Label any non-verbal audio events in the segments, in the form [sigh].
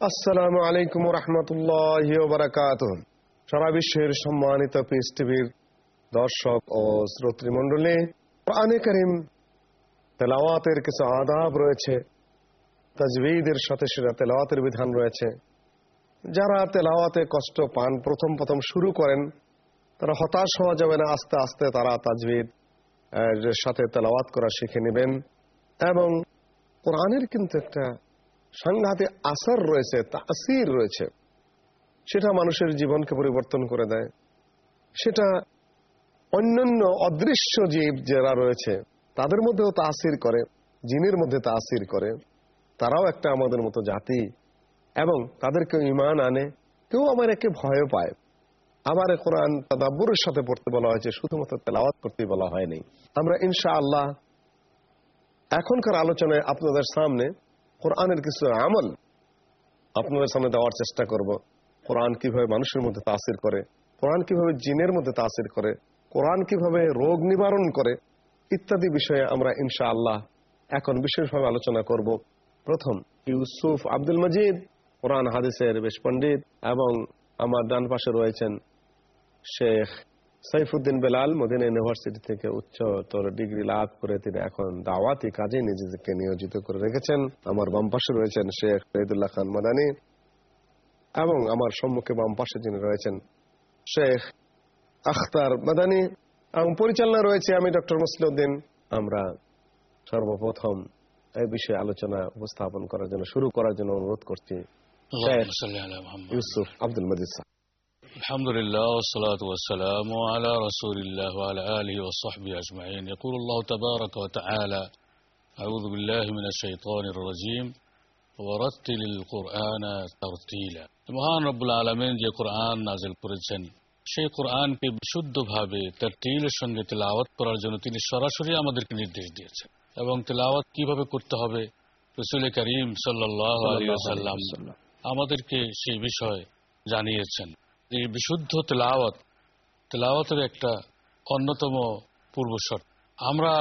আসসালামু আলাইকুম রহমতুল্লাহ বারাকাত সারা বিশ্বের সম্মানিত পিস টিভির দর্শক ও শ্রোতৃমণ্ডলী, কোরআনে করিম তেলাওয়াতের কিছু আদাব রয়েছে, তাজবিদের সাথে সেটা তেলাওয়াতের বিধান রয়েছে। যারা তেলাওয়াতে কষ্ট পান, প্রথম প্রথম শুরু করেন, তারা হতাশ হওয়া যাবে না, আস্তে আস্তে তারা তাজবিদ সাথে তেলাওয়াত করা শিখে নেবেন। এবং কোরআনের কিন্তু একটা সাংঘাতিক আসার রয়েছে, তাসির রয়েছে। সেটা মানুষের জীবনকে পরিবর্তন করে দেয়। সেটা অন্যান্য অদৃশ্য জীব যারা রয়েছে, তাদের মধ্যেও তাসির করে, জিনের মধ্যে তাসির করে। তারাও একটা আমাদের মতো জাতি এবং তাদেরকে ইমান আনে। কেউ আমার একে ভয় পায়। আবার কোরআন তাদাব্বুরের সাথে পড়তে বলা হয়েছে, শুধুমাত্র তেলাওয়াত করতে বলা হয়নি। আমরা ইনশা আল্লাহ এখনকার আলোচনায় আপনাদের সামনে কোরআনের কিছু আমল আপনাদের সামনে দেওয়ার চেষ্টা করব। কোরআন কীভাবে মানুষের মধ্যে তাসির করে, কোরআন কীভাবে জিনের মধ্যে তাসির করে, কোরআন কীভাবে রোগ নিবারণ করে ইত্যাদি বিষয়ে আমরা ইনশা আল্লাহ এখন বিশেষভাবে আলোচনা করব। প্রথম, ইউসুফ আব্দুল মজিদ, কোরআন, হাদিসের বেশ পণ্ডিত এবং আমার ডান পাশে রয়েছেন শেখ সাইফুদ্দিন বেলাল মদিনা ইউনিভার্সিটি থেকে উচ্চতর ডিগ্রি লাভ করে তিনি এখন দাওয়াতি কাজে নিজেকে নিয়োজিত করে রেখেছেন। আমার বাম পাশে রয়েছেন শেখ শহীদুল্লাহ খান মাদানি এবং আমার সম্মুখে বাম পাশে যিনি রয়েছেন শেখ আখতার মাদানি এবং পরিচালনা রয়েছে আমি ডক্টর মুসলিউদ্দিন আমরা সর্বপ্রথম এই বিষয়ে আলোচনা উপস্থাপন করার জন্য শুরু করার জন্য অনুরোধ করছি ইউসুফ আব্দুল মজিদ الحمد لله والصلاة والسلام على رسول الله وعلى آله وصحبه أجمعين يقول الله تبارك وتعالى أعوذ بالله من الشيطان الرجيم ورتل القرآن ترتيلا মহান রব্বুল আলমিন যে কোরআন নাজিল করেছেন সেই কোরআনকে বিশুদ্ধভাবে তার টিলের সঙ্গে তেলাওয়াত করার জন্য তিনি সরাসরি আমাদেরকে নির্দেশ দিয়েছেন এবং তেলাওয়াত কিভাবে করতে হবে রসুল করিম সাল্লাহ আলী সাল্লাম আমাদেরকে সেই বিষয় জানিয়েছেন এই বিশুদ্ধ তেলাওয়াত, তেলাওয়াতের একটা অন্যতম পূর্বশর্ত। আমরা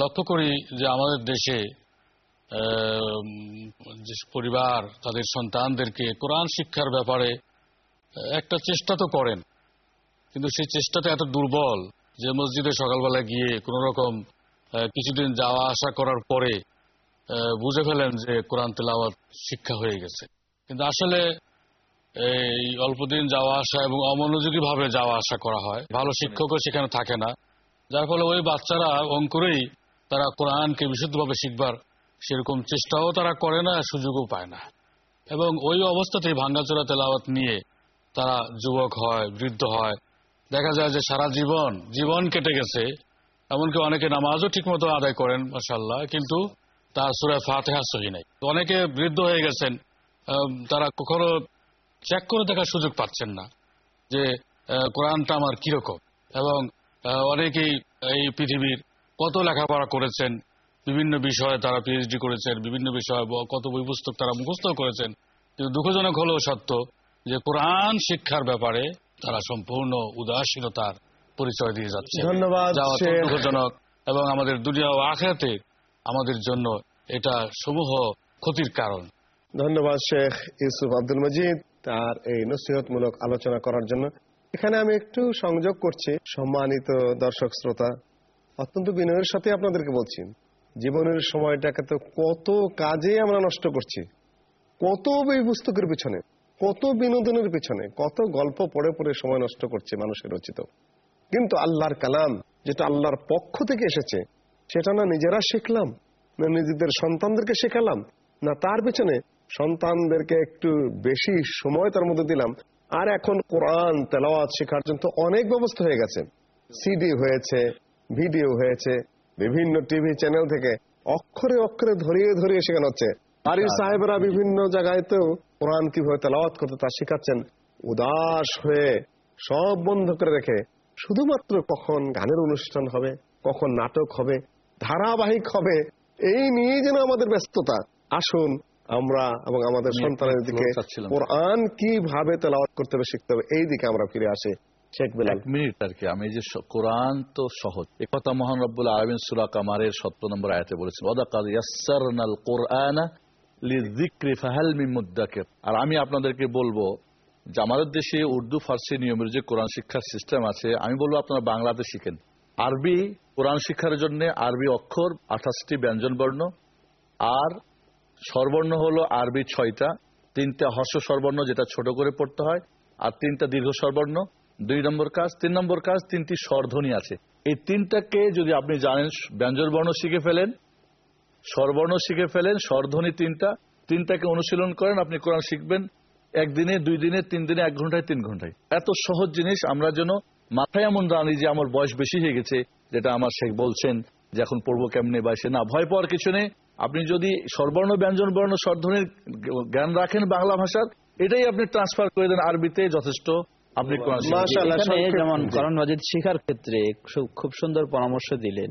লক্ষ্য করি যে আমাদের দেশে যে পরিবার, তাদের সন্তানদেরকে কোরআন শিক্ষার ব্যাপারে একটা চেষ্টা তো করেন। কিন্তু সেই চেষ্টাটা এত দুর্বল যে মসজিদে সকালবেলা গিয়ে কোন রকম কিছুদিন যাওয়া আসা করার পরে বুঝে ফেলেন যে কোরআন তেলাওয়াত শিক্ষা হয়ে গেছে। কিন্তু আসলে এই অল্পদিন যাওয়া আসা এবং অমনোযোগী ভাবে যাওয়া আসা করা হয়। ভালো শিক্ষকও সেখানে থাকে না। যার ফলে ওই বাচ্চারা অঙ্কুরেই তারা কোরআনকে বিশুদ্ধভাবে শিখবার সেরকম চেষ্টাও তারা করে না, সুযোগও পায় না। এবং ওই অবস্থাতেই ভাঙ্গাচোরা তেলাওয়াত নিয়ে তারা যুবক হয়, বৃদ্ধ হয়। দেখা যায় যে সারা জীবন জীবন কেটে গেছে। এমনকি অনেকে নামাজও ঠিকমতো আদায় করেন মাসাল্লাহ কিন্তু তার সুরায় ফাতেহা সহি নাই। অনেকে বৃদ্ধ হয়ে গেছেন। তারা কখনো চেক করে দেখার সুযোগ পাচ্ছেন না যে কোরআনটা আমার কীরকম। এবং অনেকেই এই পৃথিবীর কত লেখাপড়া করেছেন বিভিন্ন বিষয়ে তারা পিএইচডি করেছেন বিভিন্ন বিষয়ে কত বই পুস্তক তারা মুখস্থ করেছেন। কিন্তু দুঃখজনক হলেও সত্য যে কোরআন শিক্ষার ব্যাপারে তারা সম্পূর্ণ উদাসীনতার পরিচয় দিয়ে যাচ্ছে ধন্যবাদ। দুঃখজনক এবং আমাদের দুনিয়া ও আখেরাতে আমাদের জন্য এটা সমূহ ক্ষতির কারণ। ধন্যবাদ শেখ ইউসুফ আব্দুল মজিদ। তার এই নসিহতমূলক আলোচনা করার জন্য। এখানে আমি একটু সংযোগ করছি। সম্মানিত দর্শক শ্রোতা, অত্যন্ত বিনয়ের সাথে আপনাদেরকে বলছি, জীবনের সময়টাকে তো কত কাজে আমরা নষ্ট করছি। কত বই পুস্তকের পিছনে, কত বিনোদনের পিছনে, কত গল্প পড়ে পড়ে সময় নষ্ট করছে মানুষের রচিত। কিন্তু আল্লাহর কালাম, যেটা আল্লাহর পক্ষ থেকে এসেছে, সেটা না নিজেরা শিখলাম, না নিজেদের সন্তানদেরকে শেখালাম, না তার পেছনে সন্তানদেরকে একটু বেশি সময় তার মধ্যে দিলাম। আর এখন কোরআন তেলাওয়াত শেখার জন্য অনেক ব্যবস্থা হয়ে গেছে। সিডি হয়েছে ভিডিও হয়েছে বিভিন্ন টিভি চ্যানেল থেকে অক্ষরে অক্ষরে ধরিয়ে ধরিয়ে শেখানো হচ্ছে। বাড়ির সাহেবরা বিভিন্ন জায়গায় তো কোরআন কীভাবে তেলাওয়াত করতে তা শেখাচ্ছেন। উদাস হয়ে সব বন্ধ করে রেখে শুধুমাত্র কখন গানের অনুষ্ঠান হবে কখন নাটক হবে ধারাবাহিক হবে এই নিয়ে যেন আমাদের ব্যস্ততা। আসুন আমরা এবং আমাদের আমি সন্তানের দিকে কোরআন কীভাবে তেলাওয়াত করতে হবে শিখতে হবে। এই দিকে আমরা ফিরে আসি শেখ বেলাল। এক মিনিট আর কি আমি যে কোরআন তো সহজ। মহান রব্বুল আলমিন সুরা কামারের সত্তর নম্বর আয়াতে বলেছেন ইয়াসসারনাল কোরআন লিযিকরি ফাহাল আর আমি আপনাদেরকে বলব যে আমাদের দেশে উর্দু ফার্সি নিয়মের যে কোরআন শিক্ষার সিস্টেম আছে আমি বলব আপনারা বাংলাতে শিখেন। আরবি কোরআন শিক্ষার জন্য আরবি অক্ষর আঠাশটি ব্যঞ্জন বর্ণ আর স্বরবর্ণ হলো আরবি ছয়টা। তিনটা হর্ষ স্বরবর্ণ যেটা ছোট করে পড়তে হয়, আর তিনটা দীর্ঘ স্বরবর্ণ। দুই নম্বর কাজ, তিন নম্বর কাজ, তিনটি স্বরধ্বনি আছে। এই তিনটাকে যদি আপনি জানেন ব্যঞ্জন বর্ণ শিখে ফেলেন, স্বরবর্ণ শিখে ফেলেন, স্বরধ্বনি তিনটা, তিনটাকে অনুশীলন করেন, আপনি কোরআন শিখবেন একদিনে, দুই দিনে, তিন দিনে, এক ঘন্টায়, তিন ঘন্টায়। এত সহজ জিনিস, আমরা যেন মাথায় এমন রানি যে আমার বয়স বেশি হয়ে গেছে, যেটা আমার শেখ বলছেন যে এখন পড়ব কেমনে বা সে না, ভয় পাওয়ার কিছু নেই। আপনি যদি স্বরবর্ণ ব্যঞ্জন বর্ণ স্বরধ্বনির জ্ঞান রাখেন বাংলা ভাষার এটাই আপনি ট্রান্সফার করে দেন আরবিতে যথেষ্ট আপনি যেমন করণ মাজিদ শিখার ক্ষেত্রে খুব সুন্দর পরামর্শ দিলেন।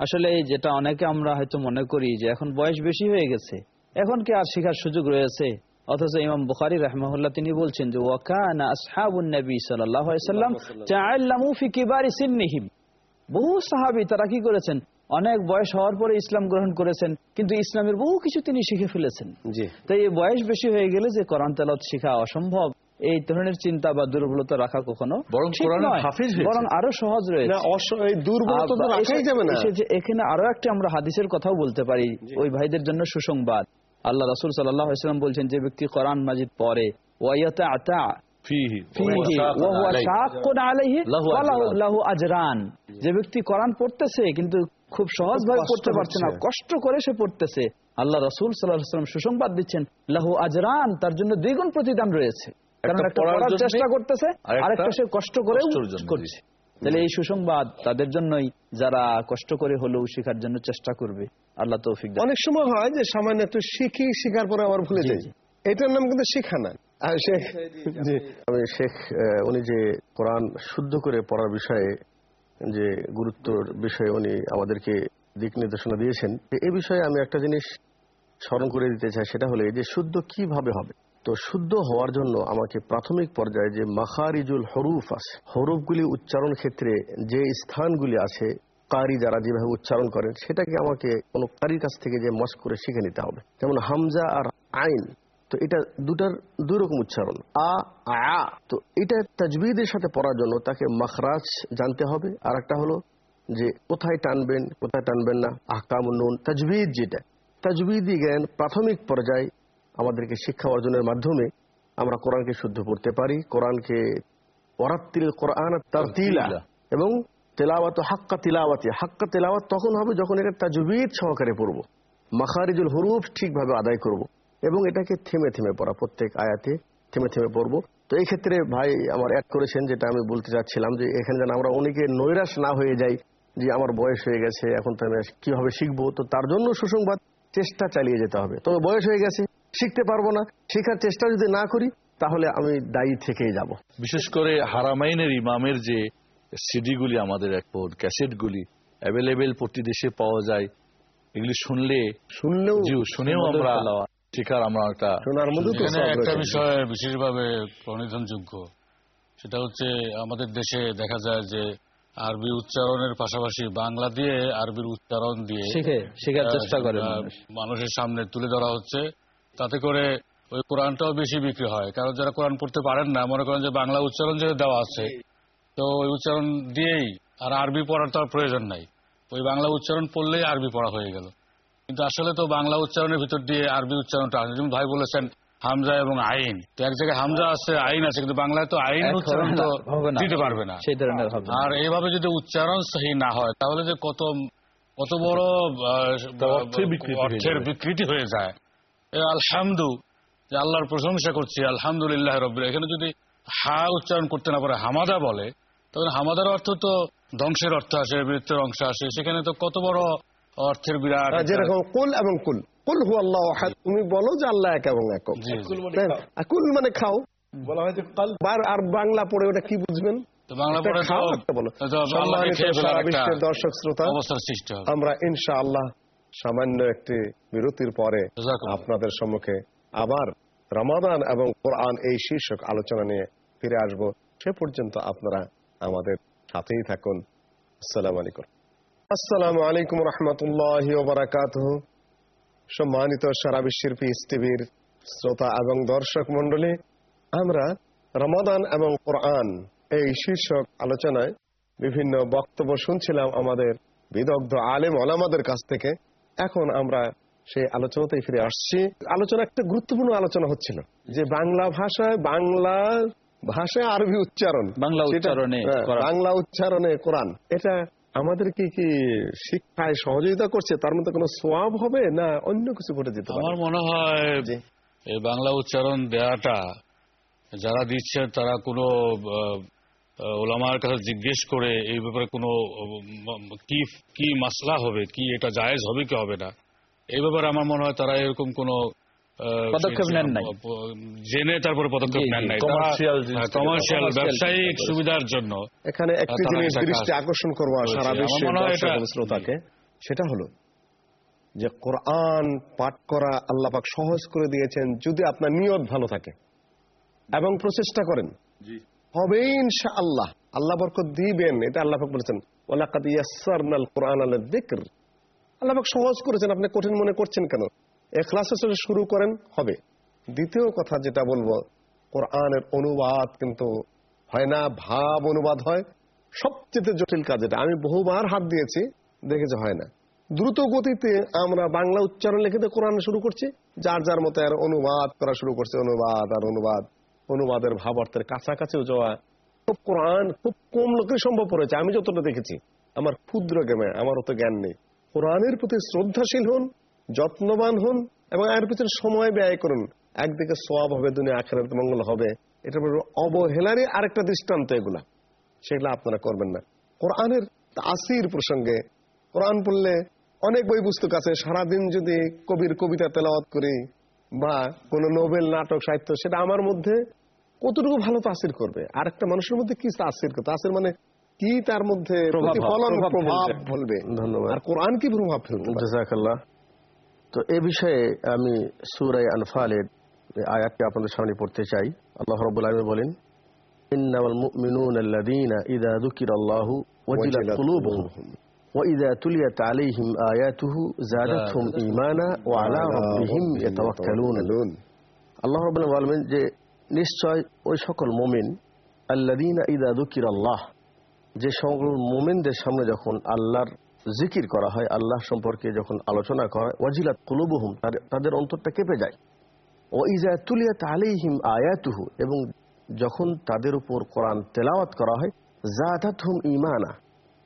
আসলে যেটা অনেকে আমরা হয়তো মনে করি যে এখন বয়স বেশি হয়ে গেছে এখন কি আর শিখার সুযোগ রয়েছে? অথচ ইমাম বুখারী রাহমাহুল্লাহ তিনি বলছেন যে ওয়াকানা আসহাবুন নবী সাল্লাল্লাহু আলাইহি সাল্লাম তাআল্লামু ফি কিবারি সিন্নিহিম। বহু সাহাবী তারা কি করেছেন? অনেক বয়স হওয়ার পরে ইসলাম গ্রহণ করেছেন কিন্তু ইসলামের বহু কিছু তিনি শিখে ফেলেছেন। তাই এই বয়স বেশি হয়ে গেলে যে কোরআন তেলাওয়াত শিখা অসম্ভব এই ধরনের চিন্তা বা দুর্বলতা রাখা কখনো বরং আরও সহজ রয়েছে। এখানে আরও একটা আমরা হাদিসের কথাও বলতে পারি ওই ভাইদের জন্য সুসংবাদ। আল্লাহ রাসূল আলাইহি বলছেন যে ব্যক্তি কোরআন মাজিদ পরে ওয়ায়াতা আতা যে ব্যক্তি কোরআন পড়তেছে কিন্তু খুব সহজ ভাবে পড়তে পারছে না। কষ্ট করে সে পড়তেছে। আল্লাহ রাসূল সাল্লাল্লাহু আলাইহি ওয়াসাল্লাম সুসংবাদ দিচ্ছেন লাহু আজরান তার জন্য দ্বিগুণ প্রতিদান রয়েছে। কারণ একটা একটা পড়ার পড়ার চেষ্টা করতেছে আরেকটা সে কষ্ট করে করছে। তাহলে এই সুসংবাদ তাদের জন্যই যারা কষ্ট করে হলেও শেখার জন্য চেষ্টা করবে আল্লাহ তৌফিক অনেক সময় হয় যে সামান্য একটু শিখি শিখার পরে আবার ভুলে যাই। এটার নাম কিন্তু শিখা না। আর শেখ উনি যে কোরআন শুদ্ধ করে পড়ার বিষয়ে যে গুরুত্বর বিষয়ে উনি আমাদেরকে দিক নির্দেশনা দিয়েছেন, এ বিষয়ে আমি একটা জিনিস স্মরণ করে দিতে চাই, সেটা হলো যে শুদ্ধ কীভাবে হবে? তো শুদ্ধ হওয়ার জন্য আমাকে প্রাথমিক পর্যায়ে যে মাখারিজুল হরুফ আছে, হরুফগুলি উচ্চারণ ক্ষেত্রে যে স্থানগুলি আছে, কারি যারা যেভাবে উচ্চারণ করেন, সেটাকে আমাকে কোনো কারির কাছ থেকে যে মস্ক করে শিখে নিতে হবে। যেমন হামজা আর আইন তো এটা দুটার দুই রকম উচ্চারণ। আ আ তো এটা তাজবিদের সাথে পড়ার জন্য তাকে মাখরাজ জানতে হবে। আর একটা হলো যে কোথায় টানবেন কোথায় টানবেন না আহকাম নুন তাজবিদ যেটা। তাজবিদি জ্ঞান প্রাথমিক পর্যায়ে আমাদেরকে শিক্ষা অর্জনের মাধ্যমে আমরা কোরআনকে শুদ্ধ করতে পারি। কোরআনকে ওরাত্তিল কোরআন তারতিলা। এবং তেলাওয়াত হাক্কা তিলাওয়াতি। হাক্কা তেলাওয়াত তখন হবে যখন এটা তাজবিদ সহকারে পড়ব। মাখারিজুল হরুফ ঠিকভাবে আদায় করব। এবং এটাকে থেমে থেমে পড়া প্রত্যেক আয়াতে থেমে থেমে পড়ব। তো এই ক্ষেত্রে ভাই আমার অ্যাড করেছেন যেটা আমি বলতে চাচ্ছিলাম যে এখানে যেন আমরা অনেকে নৈরাশ না হয়ে যাই যে আমার বয়স হয়ে গেছে এখন তো আমি কীভাবে শিখব? তো তার জন্য সুসংবাদ চেষ্টা চালিয়ে যেতে হবে। তবে বয়স হয়ে গেছে শিখতে পারব না। শেখার চেষ্টা যদি না করি তাহলে আমি দায়ী থেকেই যাব। বিশেষ করে হারামাইনের ইমামের যে সিডিগুলি আমাদের এখন ক্যাসেটগুলি অ্যাভেলেবেল প্রতি দেশে পাওয়া যায় এগুলি শুনলে শুনলেও শুনেও আমরা তেলাওয়াত। শিখার আমরা একটা শোনার মধ্যে তো এখানে সব একটা বিষয় বিশেষভাবে প্রণিধানযোগ্য। সেটা হচ্ছে আমাদের দেশে দেখা যায় যে আরবি উচ্চারণের পাশাপাশি বাংলা দিয়ে আরবির উচ্চারণ দিয়ে শেখার চেষ্টা করে মানুষের সামনে তুলে ধরা হচ্ছে। তাতে করে ওই কোরআনটাও বেশি বিক্রি হয়। কারণ যারা কোরআন পড়তে পারেন না মনে করেন যে বাংলা উচ্চারণ যেটা দেওয়া আছে তো ওই উচ্চারণ দিয়েই আর আরবি পড়ার তো আর প্রয়োজন নাই। ওই বাংলা উচ্চারণ পড়লেই আরবি পড়া হয়ে গেল। কিন্তু আসলে তো বাংলা উচ্চারণের ভিতর দিয়ে আরবি উচ্চারণটা আসে যেমন ভাই বলেছেন হামজা এবং আইন। তো এক জায়গায় হামজা আছে আইন আছে কিন্তু বাংলায় তো আইন উচ্চারণ তো দিতে পারবে না। সেই ধরনের হবে আর এইভাবে যদি উচ্চারণ সহি না হয় তাহলে যে কত কত বড় বিকৃতি হয়ে অর্থের বিকৃতি হয়ে যায়। আলহামদু যে আল্লাহর প্রশংসা করছি আলহামদুলিল্লাহ রব্বিল এখানে যদি হা উচ্চারণ করতে না পারে হামাদা বলে তখন হামাদার অর্থ তো ধ্বংসের অর্থ আসে বৃত্তের অংশ আসে। সেখানে তো কত বড় অর্থের বিরাট যেরকম কুল এবং কুল। কুল হু আল্লাহ আহাদ। তুমি বলো যে আল্লাহ এক এবং একক জি, জি। তাই না? আর কুল মানে খাও। বলা হয় যে কাল বার আর বাংলা পড়ে ওটা কি বুঝবেন? দর্শক শ্রোতা আমরা ইনশাআল্লাহ সামান্য একটি বিরতির পরে আপনাদের সম্মুখে আবার রমাদান এবং কোরআন এই শীর্ষক আলোচনা নিয়ে ফিরে আসব। সে পর্যন্ত আপনারা আমাদের সাথেই থাকুন। আসসালামু আলাইকুম। আসসালামু আলাইকুম রহমতুল্লাহ বারাকাত সম্মানিত সারা বিশ্বের পিস টিভির শ্রোতা এবং দর্শক মন্ডলী আমরা রমাদান এবং কোরআন এই শীর্ষক আলোচনায় বিভিন্ন বক্তব্য শুনছিলাম আমাদের বিদগ্ধ আলেম ওলামাদের কাছ থেকে। এখন আমরা সেই আলোচনাতেই ফিরে আসছি। আলোচনা একটা গুরুত্বপূর্ণ আলোচনা হচ্ছিল যে বাংলা ভাষায় বাংলা ভাষায় আরবি উচ্চারণ। বাংলা উচ্চারণে হ্যাঁ, বাংলা উচ্চারণে কোরআন। এটা আমাদেরকে কি কি শিক্ষায় সহযোগিতা করছে? তার মধ্যে কোনো সোয়াব হবে না অন্য কিছু ঘটে যেতে আমার মনে হয়। এই বাংলা উচ্চারণ দেয়াটা যারা দিচ্ছে তারা কোনো ওলামার কাছে জিজ্ঞেস করে এই ব্যাপারে কোনো কি কি মাসলা হবে? কি এটা জায়েজ হবে কি হবে না? এই ব্যাপারে আমার মনে হয় তারা এরকম কোনো পদক্ষেপ নেন নাই। জেনে তারপরে পদক্ষেপ নেন নাই। কমার্শিয়াল ব্যবসায়িক সুবিধার জন্য। এখানে একটি জিনিস দৃষ্টি আকর্ষণ করব সারা বিশ্বের হয় শ্রোতাকে সেটা হলো যে কোরআন পাঠ করা আল্লাহ পাক সহজ করে দিয়েছেন যদি আপনার নিয়ত ভালো থাকে এবং প্রচেষ্টা করেন। হবে ইনশা আল্লাহ আল্লাহ বরকত দিবেন এটা আল্লাহ পাক বলেছেন ওয়ালাকাদ ইয়াসসারনাল কোরআন আল্লাহ পাক সহজ করেছেন আপনি কঠিন মনে করছেন কেন? এখলাসের শুরু করেন, হবে। দ্বিতীয় কথা যেটা বলব, কোরআনের অনুবাদ কিন্তু হয় না, ভাব অনুবাদ হয়। সবচেয়ে জটিল কাজ এটা। আমি বহুবার হাত দিয়েছি, দেখেছে হয় না। দ্রুত গতিতে আমরা বাংলা উচ্চারণ লিখে কোরআন শুরু করছি। যার যার মতো আর অনুবাদ করা শুরু করছে, অনুবাদ আর অনুবাদ। অনুবাদের ভাবার্থের কাছাকাছিও যাওয়া। খুব কোরআন খুব কম লোকের সম্ভব পড়েছে আমি যতটা দেখেছি, আমার ক্ষুদ্র জ্ঞানে আমার অত জ্ঞান নেই। কোরআনের প্রতি শ্রদ্ধাশীল হন যত্নবান হন এবং এর পিছনে সময় ব্যয় করুন। একদিকে সোয়াব হবে দুনিয়া আখেরাত মঙ্গল হবে। এটা বলব অবহেলারই আরেকটা দৃষ্টান্ত এগুলা। সেগুলো আপনারা করবেন না। কোরআনের তাসির প্রসঙ্গে কোরআন পড়লে অনেক বই পুস্তক আছে। সারাদিন যদি কবির কবিতা তেলাওয়াত করি বা কোন নোবেল নাটক সাহিত্য সেটা আমার মধ্যে কতটুকু ভালো তাসির করবে? আর একটা মানুষের মধ্যে কি তাসির করবে? তাসির মানে কি তার মধ্যে প্রভাব- প্রতিফলন প্রভাব ফেলবে। ধন্যবাদ। আর কোরআন কি প্রভাব ফেলবে তো এ বিষয়ে আমি সুরাই আনফালের এই আয়াতটি আপনাদের সামনে পড়তে চাই আল্লাহ রাব্বুল আলামিন বলেন ইন্নামাল মুমিনুনা আল্লাযীনা ইযা যুকিরাল্লাহু ওয়াজিলাত ওয়াজিলাত কুলুবুহুম وإذا تليت عليهم آياته زادتهم إيمانا وعلى ربهم يتوكلون আল্লাহ রাব্বুল বলবেন যে নিশ্চয় ওই সকল মুমিন আল্লাযীনা ইযা যুকিরাল্লাহ যে সকল মুমিনদের সামনে যখন আল্লাহর জিকির করা হয় আল্লাহ সম্পর্কে যখন আলোচনা করা হয়, ওয়াজিলাত কুলুবহুম, তাদের- অন্তরটা কেঁপে যায়। ও ইজা তুলিয়াত আলাইহিম আয়াতুহু, এবং যখন তাদের উপর কোরআন তেলাওয়াত করা হয় জাদাতহুম ইমানা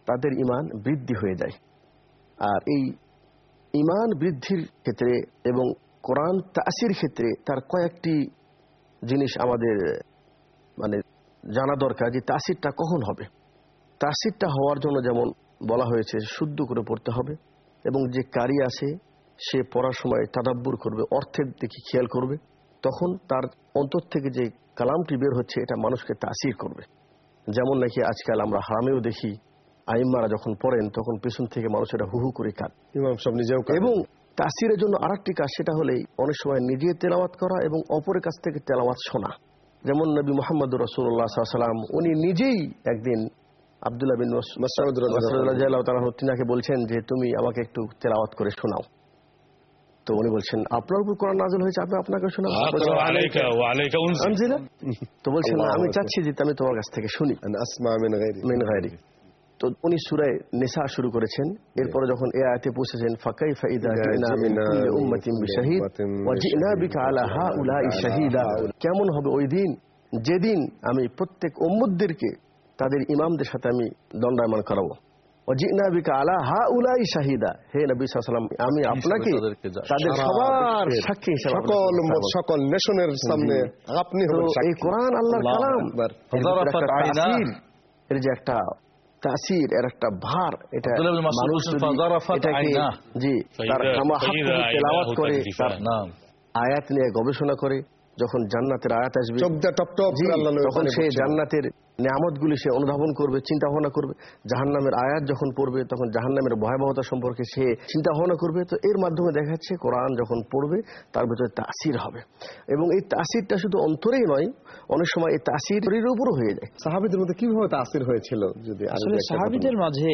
তাদের ইমান বৃদ্ধি হয়ে যায়। আর এই ইমান বৃদ্ধির ক্ষেত্রে এবং কোরআন তাসির ক্ষেত্রে তার কয়েকটি জিনিস আমাদের মানে জানা দরকার যে তাসিরটা কখন হবে। তাসিরটা হওয়ার জন্য যেমন বলা হয়েছে শুদ্ধ করে পড়তে হবে এবং যে কারি আছে সে পড়ার সময় তাদাব্বুর করবে অর্থের দিকে খেয়াল করবে তখন তার অন্তর থেকে যে কালামটি বের হচ্ছে এটা মানুষকে তাসির করবে। যেমন নাকি আজকাল আমরা হারামেও দেখি আইম্মারা যখন পড়েন তখন পেছন থেকে মানুষেরা হু হু করে কাঁদ। ইমাম সব নিজেও। এবং তাসিরের জন্য আরেকটি কাজ সেটা হলেই অনেক সময় নিজে তেলাওয়াত করা এবং অপরের কাছ থেকে তেলাওয়াত শোনা। যেমন নবী মোহাম্মদ রসুল্লাহ সাল্লাম উনি নিজেই একদিন আবদুল্লাহ বিন মাসউদ রাদিয়াল্লাহু তাআলা তিনাকে বলছেন যে তুমি আমাকে একটু তেলাওয়াত করে শোনাও। তো উনি বলছেন আপনার উপর কোরআন হয়েছে আমি আপনাকে শোনাবো আলাইকা ওয়া আলাইকা উনজিল। তো বলছেন আমি চাচ্ছি যে আমি তোমার কাছ থেকে শুনি। আসমা মিন গায়রি। মিন গায়রি। তো উনি সুরায় নেশা শুরু করেছেন। এরপরে যখন এ আয়াতে পৌঁছেছেন ফাকাইফা ইদা জিনা মিন কুল্লি বিশাহিদ ওয়া জিনা বিকা আলা হাউলাই শাহিদা। কেমন হবে ওই দিন? যেদিন আমি প্রত্যেক উম্মতদেরকে তাদের ইমামদের সাথে আমি দণ্ডায়মান করাবো। ওয়া জিনা বিকা আলা শাহিদা। হে নবী সাল্লাল্লাহু আমি আপনাকে তাদের সবার সাক্ষী হিসেবে সকল আপনাকে উম্মত, উপস্থাপন সকল নেশনের সামনে আপনি এই কোরআন আল্লাহর কালাম। এর যে একটা তাসির এর একটা ভার এটা। জি তার তেলাওয়াত করে তার আয়াত নিয়ে গবেষণা করে যখন জান্নাতের আয়াত আসবে তখন সে। জান্নাতের নিয়ামতগুলি সে অনুধাবন করবে চিন্তা ভাবনা করবে। জাহান্নামের আয়াত যখন পড়বে তখন জাহান্নামের ভয়াবহতা সম্পর্কে সে চিন্তা ভাবনা করবে। তো এর মাধ্যমে দেখা যাচ্ছে কোরআন যখন পড়বে তার ভিতরে তাসির হবে। এবং এই তাসিরটা শুধু অন্তরেই নয় অনেক সময় এই তাসির শরীরের উপরও হয়ে যায়। সাহাবিদের মধ্যে কীভাবে তাসির হয়েছিল যদি আসলে সাহাবিদের মাঝে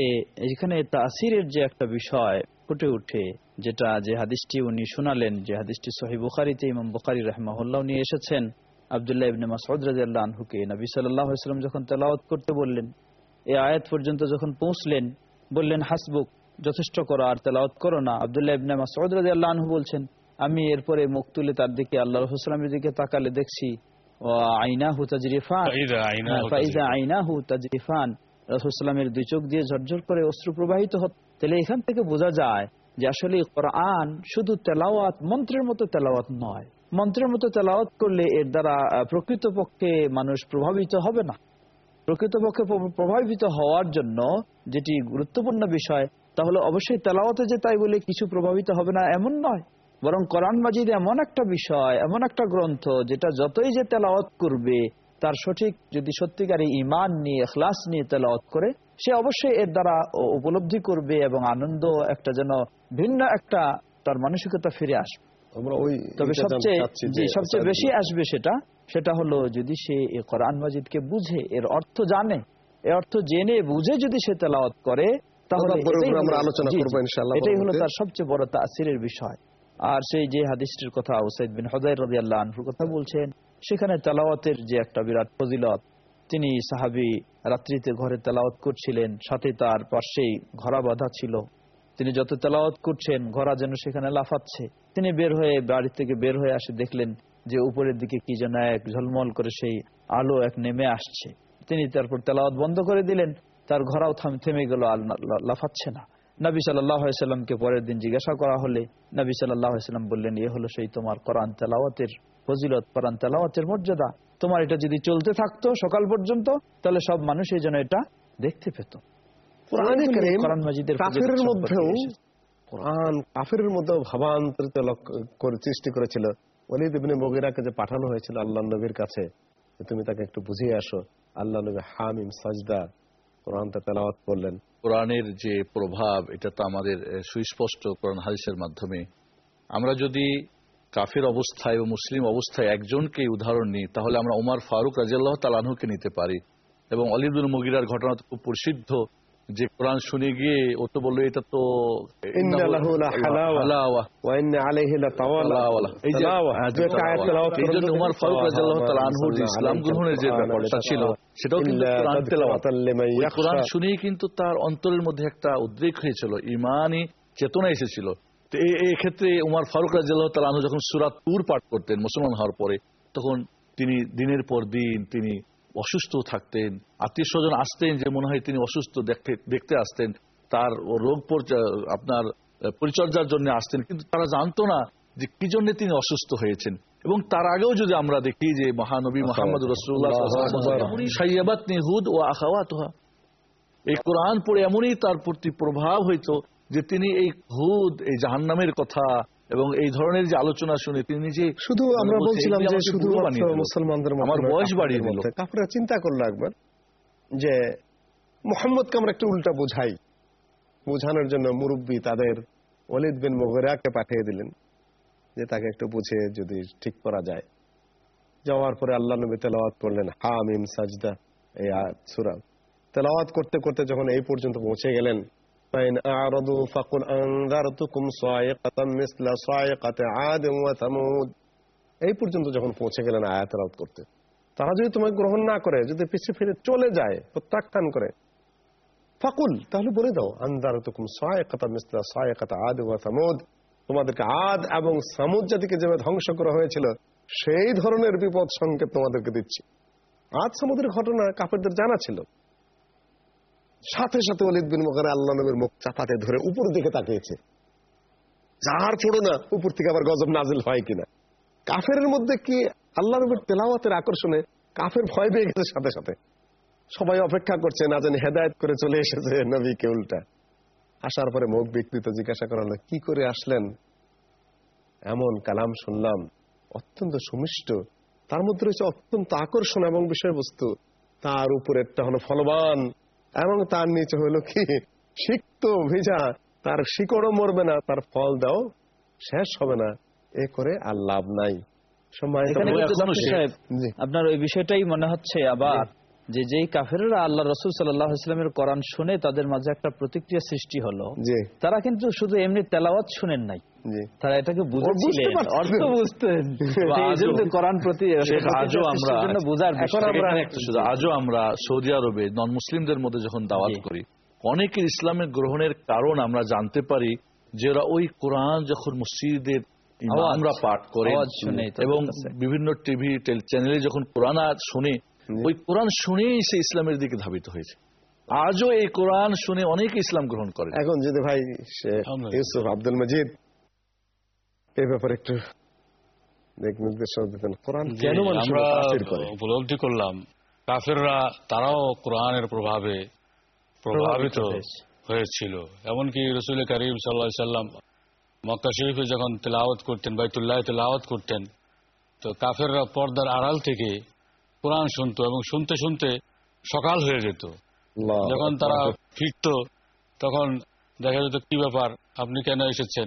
এখানে তাসিরের যে একটা বিষয় ফুটে উঠে যেটা যে হাদিসটি উনি শুনালেন যে হাদিসটি সহি বুখারিতে ইমাম বুখারি রহমাহুল্লাহ নিয়ে এসেছেন আবদুল্লাহ ইবনে মাসউদ রাজিয়াল্লাহ আনহুকে। নবী সাল্লাল্লাহু আলাইহি সাল্লাম যখন তেলাওয়াত করতে বললেন এই আয়াত পর্যন্ত যখন পৌঁছলেন বললেন হাসবুক যথেষ্ট করো আর তেলাওয়াত করো না। আবদুল্লাহ ইবনে মাসউদ রাজিয়াল্লাহ আনহু বলছেন আমি এরপরে মুখ তুলে তার দিকে আল্লাহ রসুলামের দিকে তাকালে দেখছি আইনাহু তাজরিফান। ফাইজা আইনাহু হ্যাঁ, তাজরিফান। রসুলামের দুই চোখ দিয়ে ঝরঝর করে অশ্রু প্রবাহিত হত। তাহলে এখান থেকে বোঝা যায় যে আসলে কোরআন শুধু তেলাওয়াত, মন্ত্রের মতো তেলাওয়াত নয়। মন্ত্রের মতো তেলাওয়াত করলে এর দ্বারা প্রকৃতপক্ষে মানুষ প্রভাবিত হবে না। প্রকৃতপক্ষে প্রভাবিত হওয়ার জন্য যেটি গুরুত্বপূর্ণ বিষয়, তাহলে অবশ্যই তেলাওয়াতে যে তাই বলে কিছু প্রভাবিত হবে না এমন নয়। বরং কোরআন মাজিদ এমন একটা বিষয়, এমন একটা গ্রন্থ যেটা যতই যে তেলাওয়াত করবে, তার সঠিক, যদি সত্যিকারী ইমান নিয়ে খ্লাস নিয়ে তেলাওয়াত করে সে অবশ্যই এর দ্বারা উপলব্ধি করবে এবং আনন্দ একটা যেন ভিন্ন একটা তার মানসিকতা ফিরে আসবে। তবে সবচেয়ে বেশি আসবে সেটা সেটা হলো যদি সে কোরআন মাজিদকে বুঝে এর অর্থ জানে এর অর্থ জেনে বুঝে যদি সে তেলাওয়াত করে তাহলে এটাই হলো- আলোচনা করব এটাই হলো তার সবচেয়ে বড় তাসিরের বিষয়। আর সেই যে হাদিসটির কথা ওসাইদ বিন রাজি আল্লাহ কথা বলছেন সেখানে তেলাওয়াতের যে একটা বিরাট ফজিলত তিনি সাহাবি রাত্রিতে ঘরে তেলাওয়াত করছিলেন, সাথে তার পাশেই ঘোড়া বাঁধা ছিল। তিনি যত তেলাওয়াত করছেন, ঘোড়া যেন সেখানে লাফাচ্ছে। তিনি বের হয়ে বাড়ি থেকে বের হয়ে আসে, দেখলেন যে উপরের দিকে কি যেন এক ঝলমল করে সেই আলো এক নেমে আসছে। তিনি তারপর তেলাওয়াত বন্ধ করে দিলেন, তার ঘোড়াও থাম- গেল, আর লাফাচ্ছে না। নবী সাল্লাহামকে পরের দিন জিজ্ঞাসা করা হলে, নবী সাল্লাহাম বললেন, এ হলো সেই তোমার কোরআন তেলাওয়াতের ফজিলত কোরআন তেলাওয়াতের মর্যাদা। তোমার এটা যদি চলতে থাকতো সকাল পর্যন্ত তাহলে সব মানুষ এই জন্য এটা দেখতে পেত। কোরআনে এইগুলো কারীম কোরআন মাজিদের কাফেরের ফজিলত সম্পর্কে মধ্যেও কোরআন কাফেরের মধ্যেও ভাবান্তরিত সৃষ্টি করেছিল। ওলিদ ইবনে মুগিরাকে যে পাঠানো হয়েছিল আল্লাহ নবীর কাছে তুমি তাকে একটু বুঝিয়ে আসো। আল্লাহ নবী হামিম সাজদা কোরআনটা তেলাওয়াত করলেন। কোরআনের যে প্রভাব এটা তো আমাদের সুস্পষ্ট কোরআন হাদিসের মাধ্যমে। আমরা যদি কাফের অবস্থায় ও মুসলিম অবস্থায় একজনকে উদাহরণ নিই তাহলে আমরা ওমর ফারুক রাজিয়াল্লাহ তালাহুকে নিতে পারি। এবং অলিবুল মুগিরার ঘটনা তো খুব প্রসিদ্ধ যে কোরআন শুনে গিয়ে ও তো বলল এটা তো উমর। ফারুক আনহুর ইসলাম গ্রহণের যে ব্যাপারটা ছিল সেটাও। কোরআন শুনেই কিন্তু তার অন্তরের মধ্যে একটা উদ্রেক হয়েছিল ইমানই চেতনা এসেছিল। তো এই ক্ষেত্রে উমার ফারুক রাজিয়াল্লাহ তালাহ যখন সুরাত তুর পাঠ করতেন মুসলমান হওয়ার পরে তখন তিনি দিনের পর দিন তিনি অসুস্থ থাকতেন আত্মীয় স্বজন আসতেন যে মনে হয় তিনি অসুস্থ দেখতে দেখতে আসতেন তার রোগ আপনার পরিচর্যার জন্য আসতেন কিন্তু তারা জানতো না যে কি জন্য তিনি অসুস্থ হয়েছেন। এবং তার আগেও যদি আমরা দেখি যে মহানবী মোহাম্মদ রসুল্লাহ ও এই কোরআন পড়ে এমনই তার প্রতি প্রভাব হইতো যে তিনি এই হুদ এই জাহান্নামের কথা এবং এই ধরনের যে আলোচনা শুনে তিনি নিজে শুধু আমরা বলছিলাম যে শুধু। মুসলমানদের আমার বয়স বাড়িয়ে দিল। কাফেররা চিন্তা করল একবার যে মোহাম্মদকে আমরা একটু উল্টা বোঝাই বোঝানোর জন্য মুরব্বী তাদের ওলিদ বিন মোগরাকে পাঠিয়ে দিলেন যে তাকে একটু বুঝে যদি ঠিক করা যায় যাওয়ার পরে আল্লাহ নবী তেলাওয়াত করলেন হামিম সাজদা এই সুরা তেলাওয়াত করতে করতে যখন এই পর্যন্ত পৌঁছে গেলেন فإن أعرضوا فقل أنذرتكم صاعقة مثل صاعقة عاد وثمود এই পর্যন্ত যখন পৌঁছে গেলেন আয়াত তেলাওয়াত করতে তারা যদি তোমাকে গ্রহণ না করে যদি পিছিয়ে ফিরে চলে যায় প্রত্যাখ্যান করে ফাকুল তাহলে বলে দাও আন্দারতুকুম সায়কাতা মিসলা সায়কাতা আদ ওয়া সামুদ তোমাদেরকে আদ এবং সামুদ জাতিকে যেভাবে ধ্বংস করা হয়েছিল সেই ধরনের বিপদ সংকেত তোমাদেরকে দিচ্ছি আদ সামুদের ঘটনা কাপড়দের জানা ছিল সাথে সাথে অলিদ বিন মকারে আল্লাহ নবীর মুখ চাপাতে ধরে উপর দিকে তাকিয়েছে। যার পড়ো না, উপর থেকে আবার গজব নাজিল হয় কিনা। কাফের মধ্যে কি আল্লাহ নবীর তেলাওয়াতের আকর্ষণে কাফের ভয় পেয়ে গেছে সাথে সাথে? সবাই অপেক্ষা করছে, না জানি হেদায়ত করে চলে এসেছে নবীকে উল্টা। আসার পরে মুখ বিকৃত, জিজ্ঞাসা করা হলো, কি করে আসলেন? এমন কালাম শুনলাম, অত্যন্ত সুমিষ্ট। তার মধ্যে রয়েছে অত্যন্ত আকর্ষণ এবং বিষয়বস্তু। তার উপরেরটা হলো ফলবান। এবং তার নিচে হলো কি? সিক্ত ভিজা তার শিকড়ও মরবে না তার ফল দাও শেষ হবে না। এ করে আর লাভ নাই। আপনার ওই বিষয়টাই মনে হচ্ছে আবার যে যেই কাফেররা আল্লাহ রসুল সাল্লাহ ইসলামের কোরআন শুনে তাদের মাঝে একটা প্রতিক্রিয়া সৃষ্টি হলো তারা কিন্তু শুধু এমনি তেলাওয়াত শুনেন নাই। তারা এটাকে বুঝেছিলেন। অর্থ বুঝতেন। [laughs] কোরআন প্রতি আজও আমরা এখন আজও সৌদি আরবে নন মুসলিমদের মধ্যে যখন দাওয়াত করি অনেকের ইসলামের গ্রহণের কারণ আমরা জানতে পারি যে ওরা ওই কোরআন যখন মসজিদের আমরা পাঠ করে শুনে এবং বিভিন্ন টিভি চ্যানেলে যখন কোরআন শুনে ওই কোরআন শুনেই সে ইসলামের দিকে ধাবিত হয়েছে। আজও এই কোরআন শুনে অনেক ইসলাম গ্রহণ করে এখন যদি ভাই ইউসুফ আব্দুল মজিদ এই ব্যাপারে একটু উপলব্ধি করলাম কাফেররা তারাও কোরআনের প্রভাবে প্রভাবিত হয়েছিল। এমনকি রসুল করিম সাল্লাহ সাল্লাম মক্কা শরীফে যখন তেলাওয়াত করতেন বাইতুল্লাহ তেলাওয়াত করতেন তো কাফেররা পর্দার আড়াল থেকে কোরআন শুনতো এবং শুনতে শুনতে সকাল হয়ে যেত। যখন তারা ফিরত তখন দেখা যেত কি ব্যাপার আপনি কেন এসেছেন?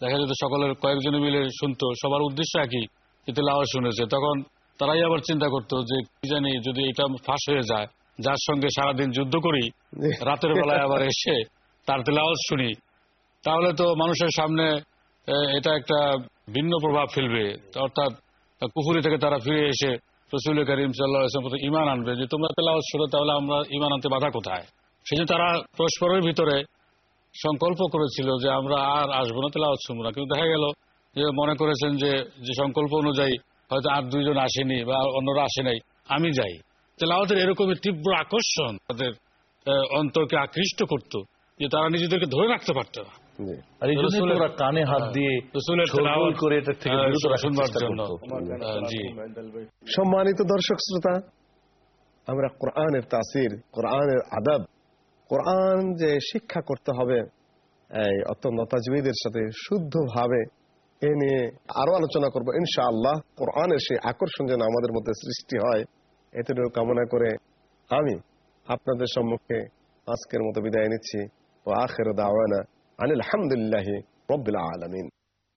দেখা যেত সকলের কয়েকজনে মিলে শুনতো সবার উদ্দেশ্য একই যে তেলাওয়াত শুনেছে। তখন তারাই আবার চিন্তা করতো যে কি জানি যদি এটা ফাঁস হয়ে যায় যার সঙ্গে সারাদিন যুদ্ধ করি রাতের বেলায় আবার এসে তার তেলাওয়াত শুনি। তাহলে তো মানুষের সামনে এটা একটা ভিন্ন প্রভাব ফেলবে। অর্থাৎ কুফুরি থেকে তারা ফিরে এসে রসুল করিম সাল্লাহ ইমান আনবে। যে তোমরা তেলাওয়াত শুনো তাহলে আমরা ইমান আনতে বাধা কোথায়? সেই তারা পরস্পরের ভিতরে সংকল্প করেছিল যে আমরা আর আসব না, তেলাওয়াত শুনব না। কিন্তু দেখা গেল যে মনে করেছেন যে যে সংকল্প অনুযায়ী হয়তো আর দুইজন আসেনি বা অন্যরা আসে নাই, আমি যাই। তেলাওয়াতের এরকমই তীব্র আকর্ষণ তাদের অন্তরকে আকৃষ্ট করত, যে তারা নিজেদেরকে ধরে রাখতে পারত না। আর এই জন্যই তো রসুলের- ওরা কানে হাত দিয়ে রসুলের করে এটা থেকে বিরত রাখার শুনবার চেষ্টা জন্য। করতো। সম্মানিত দর্শক শ্রোতা আমরা কোরআনের তাসির কোরআনের আদাব কোরআন যে শিক্ষা করতে হবে এই অত্যন্ত তাজবিদের সাথে শুদ্ধভাবে এ নিয়ে আরও আলোচনা করব। ইনশাআল্লাহ কোরআনের সেই আকর্ষণ যেন আমাদের মধ্যে সৃষ্টি হয় এতটুকু কামনা করে আমি আপনাদের সম্মুখে আজকের মতো বিদায় নিচ্ছি। ও আখের দাওয়ানা। আনিল আলহামদুলিল্লাহ রব্বিল আলমিন